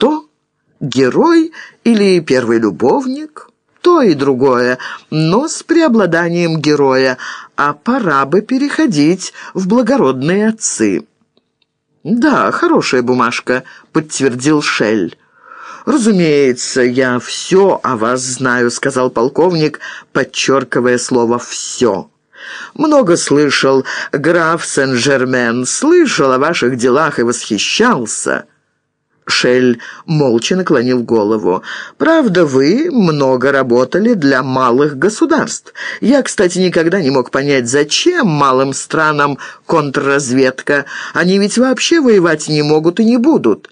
кто? Герой или первый любовник?» то и другое, но с преобладанием героя, а пора бы переходить в благородные отцы. «Да, хорошая бумажка», — подтвердил Шель. «Разумеется, я все о вас знаю», — сказал полковник, подчеркивая слово «все». «Много слышал, граф Сен-Жермен, слышал о ваших делах и восхищался». Шель молча наклонил голову. «Правда, вы много работали для малых государств. Я, кстати, никогда не мог понять, зачем малым странам контрразведка. Они ведь вообще воевать не могут и не будут».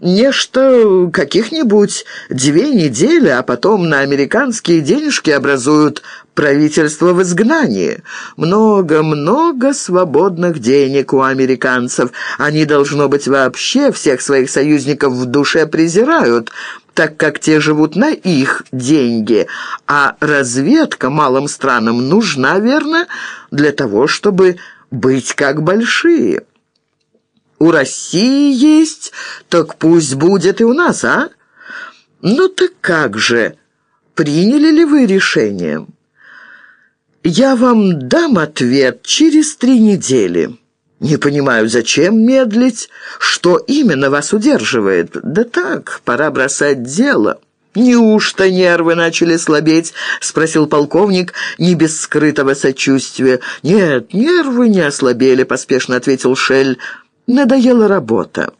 Нечто каких-нибудь две недели, а потом на американские денежки образуют правительство в изгнании. Много-много свободных денег у американцев. Они, должно быть, вообще всех своих союзников в душе презирают, так как те живут на их деньги. А разведка малым странам нужна, верно, для того, чтобы быть как большие» у России есть, так пусть будет и у нас, а? Ну так как же, приняли ли вы решение? Я вам дам ответ через три недели. Не понимаю, зачем медлить? Что именно вас удерживает? Да так, пора бросать дело». «Неужто нервы начали слабеть?» — спросил полковник, не без скрытого сочувствия. «Нет, нервы не ослабели», — поспешно ответил Шель. Надоела работа.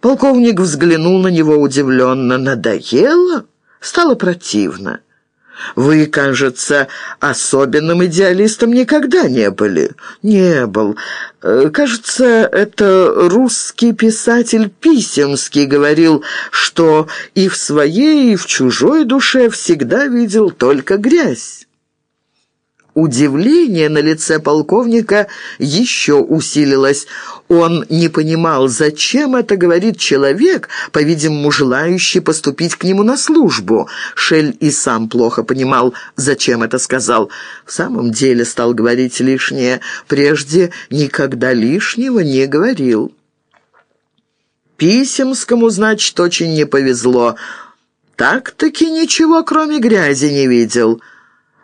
Полковник взглянул на него удивленно. «Надоело?» Стало противно. «Вы, кажется, особенным идеалистом никогда не были?» «Не был. Э, кажется, это русский писатель Писемский говорил, что и в своей, и в чужой душе всегда видел только грязь». Удивление на лице полковника еще усилилось. Он не понимал, зачем это говорит человек, по-видимому, желающий поступить к нему на службу. Шель и сам плохо понимал, зачем это сказал. В самом деле стал говорить лишнее. Прежде никогда лишнего не говорил. Писемскому, значит, очень не повезло. Так-таки ничего, кроме грязи, не видел.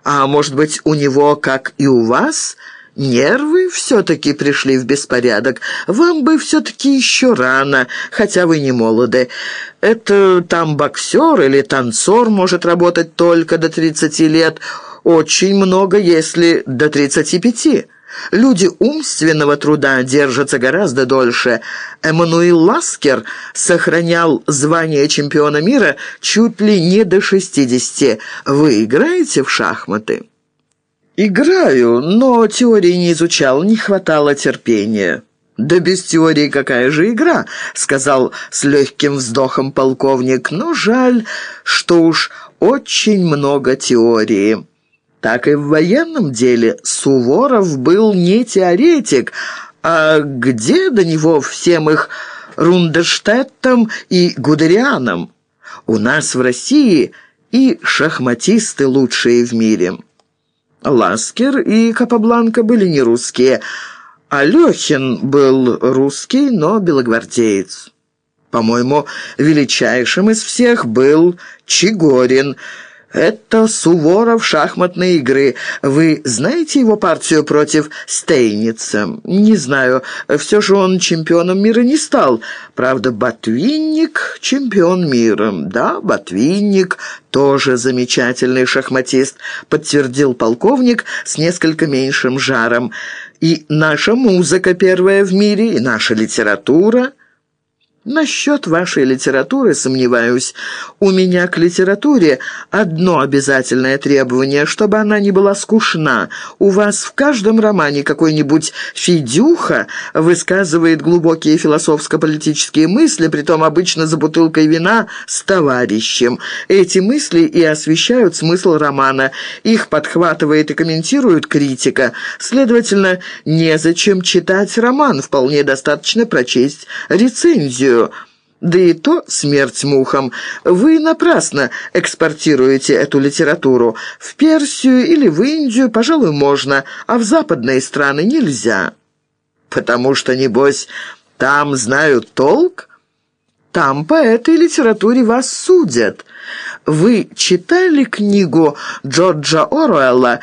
А может быть, у него, как и у вас, нервы все-таки пришли в беспорядок? Вам бы все-таки еще рано, хотя вы не молоды. Это там боксер или танцор может работать только до 30 лет. Очень много, если до 35. Люди умственного труда держатся гораздо дольше. Эммануил Ласкер сохранял звание чемпиона мира чуть ли не до 60. Вы играете в шахматы? «Играю, но теории не изучал, не хватало терпения». «Да без теории какая же игра?» — сказал с легким вздохом полковник. «Но жаль, что уж очень много теории» так и в военном деле Суворов был не теоретик, а где до него всем их Рундерштеттом и Гудерианом? У нас в России и шахматисты лучшие в мире. Ласкер и Капабланка были не русские, а был русский, но белогвардеец. По-моему, величайшим из всех был Чигорин – «Это Суворов шахматной игры. Вы знаете его партию против Стейница?» «Не знаю. Все же он чемпионом мира не стал. Правда, Ботвинник — чемпион мира. Да, Ботвинник тоже замечательный шахматист», — подтвердил полковник с несколько меньшим жаром. «И наша музыка первая в мире, и наша литература». Насчет вашей литературы сомневаюсь. У меня к литературе одно обязательное требование, чтобы она не была скучна. У вас в каждом романе какой-нибудь Федюха высказывает глубокие философско-политические мысли, притом обычно за бутылкой вина с товарищем. Эти мысли и освещают смысл романа. Их подхватывает и комментирует критика. Следовательно, незачем читать роман, вполне достаточно прочесть рецензию Персию. Да и то смерть мухам. Вы напрасно экспортируете эту литературу. В Персию или в Индию, пожалуй, можно, а в западные страны нельзя. Потому что, небось, там знают толк? Там по этой литературе вас судят. Вы читали книгу Джорджа Оруэлла